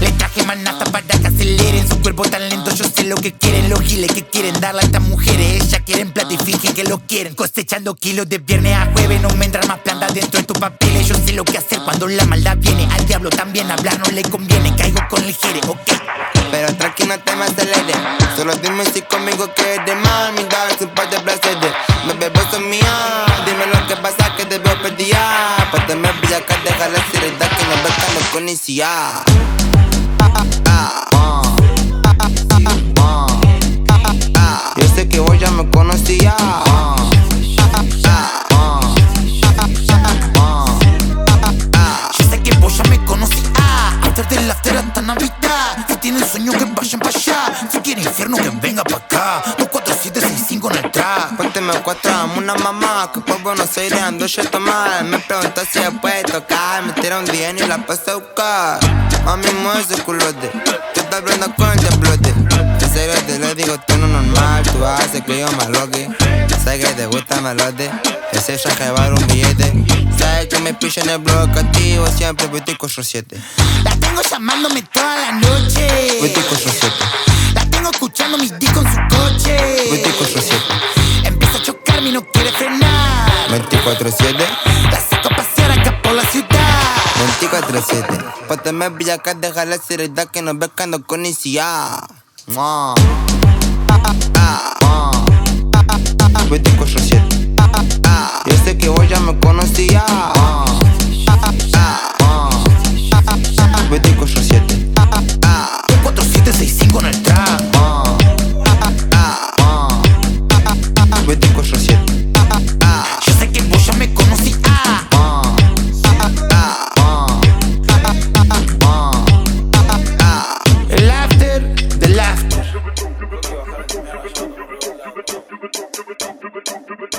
Le traje manata para que aceleren su cuerpo tan lento. Yo sé lo que quieren los giles que quieren darle a estas mujeres. Ellas quieren plata y fingen que lo quieren. Cosechando kilos de viernes a jueves. No me entran más plantas dentro de tus papeles. Yo sé lo que hacer cuando la maldad viene. Al diablo también hablar no le conviene. Caigo con el jere, ok. Pero tranqui, no te me acelere. Solo dime si conmigo quieres mal. Mi dog un par de placeres. Me bebo son mía. Dime lo que pasa te veo perdida. Pues me brilla acá, deja la seriedad Que no ves que no conocía Yo sé que vos ya me conocía Yo sé que vos ya me conocías. Antes del after hasta Navidad Si tienen sueño que vayan para allá. Si quieren infierno que venga pa' acá cinco no está. Ponte me cuatro, dame una mamá. Que por Buenos Aires ando yo tomar. Me preguntó si puede tocar. Me tira un bien y la paso a buscar. Mami, mueve ese culote. Tú estás hablando con el desplote. En serio te lo digo, tú no normal. Tú haces que yo más loque. Sé que te gusta malote. Ese ya llevar un billete. Sabes que me pillo en el bloque activo. Siempre 24-7. La tengo llamándome toda la noche. 24-7. 24-7 La saco a pasear acá por la ciudad. 24-7 Póteme brilla acá, deja la seriedad que no ves que ando con ICA Mua. Ah. 24-7